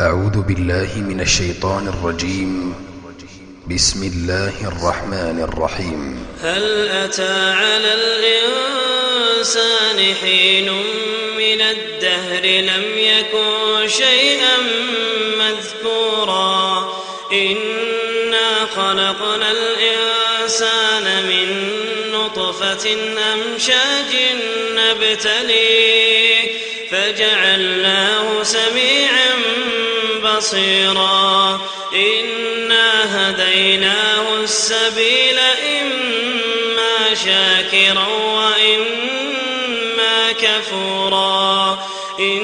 أعوذ بالله من الشيطان الرجيم. بسم الله الرحمن الرحيم. هل أتى على الإنسان حين من الدهر لم يكن شيئا مذكورا؟ إنا خلقنا الإنسان من نطفة أمشاج نبتليه. فجعلناه سميعا بصيرا. إنا هديناه السبيل إما شاكرا وإما كفورا. إنا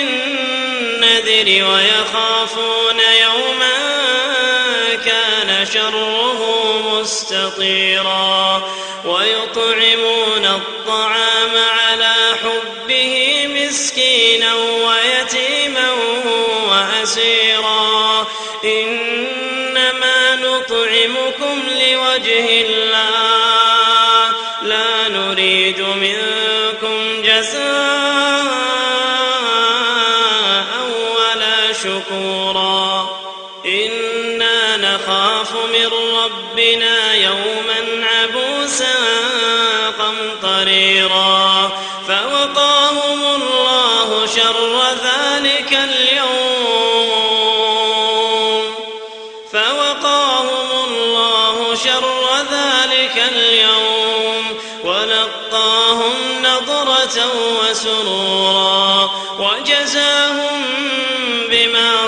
بالنذر ويخافون يوما كان شره مستطيرا ويطعمون الطعام على حبه مسكينا ويتيما وأسيرا إنما نطعمكم لوجه الله شكورا. إنا نخاف من ربنا يوما عبوسا قمطريرا. فوقاهم الله شر ذلك اليوم. فوقاهم الله شر ذلك اليوم. ولقاهم نضرة وسرورا. وجزاهم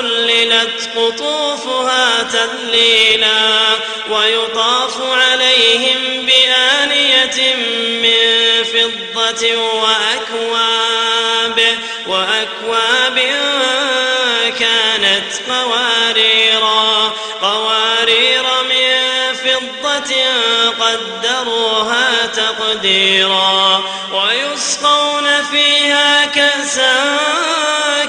وذللت قطوفها تذليلا ويطاف عليهم بآنية من فضة وأكواب وأكواب كانت قواريرا قوارير من فضة قدروها تقديرا ويسقون فيها كأسا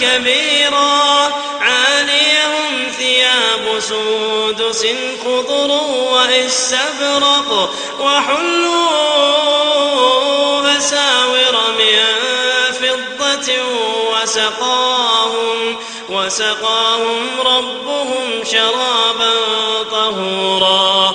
كبيرا. عاليهم ثياب سندس خضر واستبرق وحلوا أساور من فضة وسقاهم وسقاهم ربهم شرابا طهورا.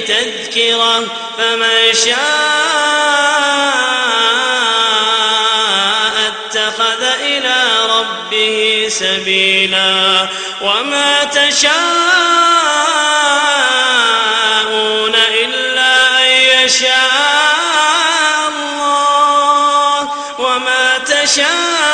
تذكرة فمن شاء اتخذ إلى ربه سبيلا وما تشاءون إلا أن يشاء الله وما تشاءون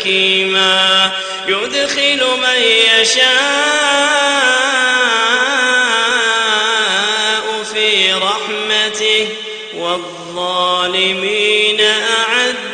حكيما يدخل من يشاء في رحمته والظالمين أعلم